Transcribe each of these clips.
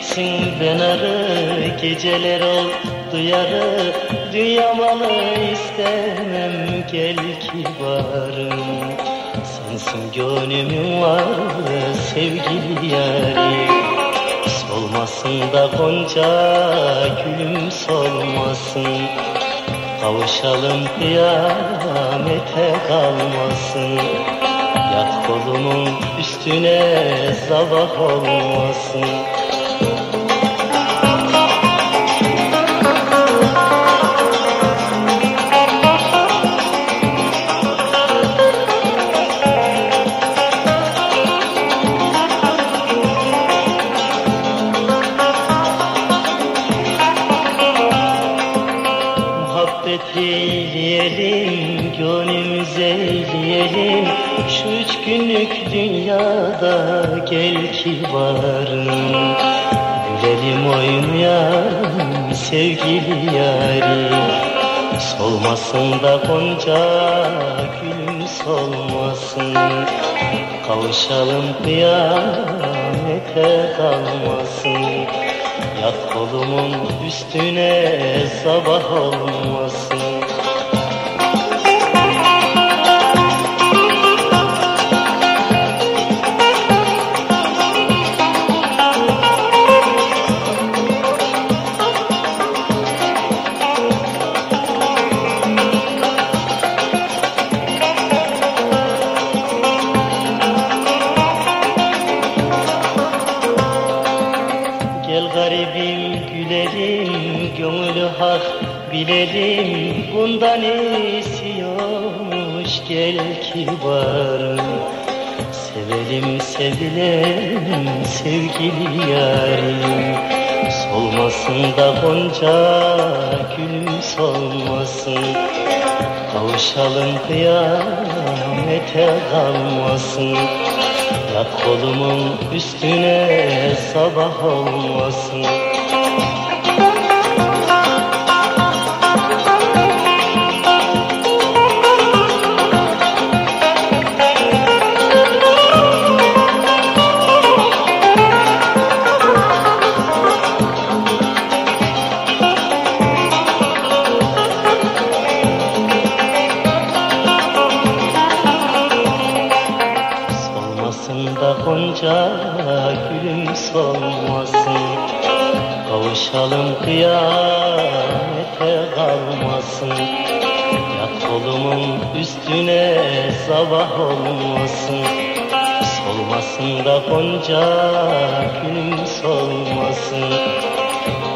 Gitsin ben arı geceler oldu yarı Dünya malı istemem gel kibarım. Sensin gönlümün var sevgili yarim Solmasın da gonca gülüm solmasın. Kavuşalım kıyamete kalmasın. Yat kolumun üstüne zavah olmasın eyleyelim, gönlümüz eyleyelim Şu üç günlük dünyada gel kibarım Gülelim oynayalım sevgili yarim Solmasın da gonca gülüm solmasın. Kavuşalım kıyamete kalmasın. Yat kolumun üstüne sabah olmasın hak bilelim Bundan iyisi yokmuş. Gel kibarım Sevelim sevilelim sevgili yarim. Solmasın da gonca gülüm solmasın. Kavuşalım kıyamete kalmasın. Yat kolumun üstüne sabah olmasın gonca gülüm solmasın. Kavuşalım kıyamete kalmasın. Yat kolumun üstüne sabah olmasın. Solmasın da gonca gülüm solmasın.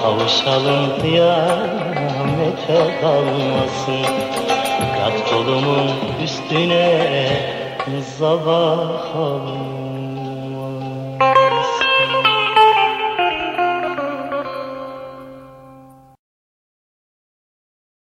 Kavuşalım kıyamete kalmasın. Yat kolumun üstüne sabah olmasın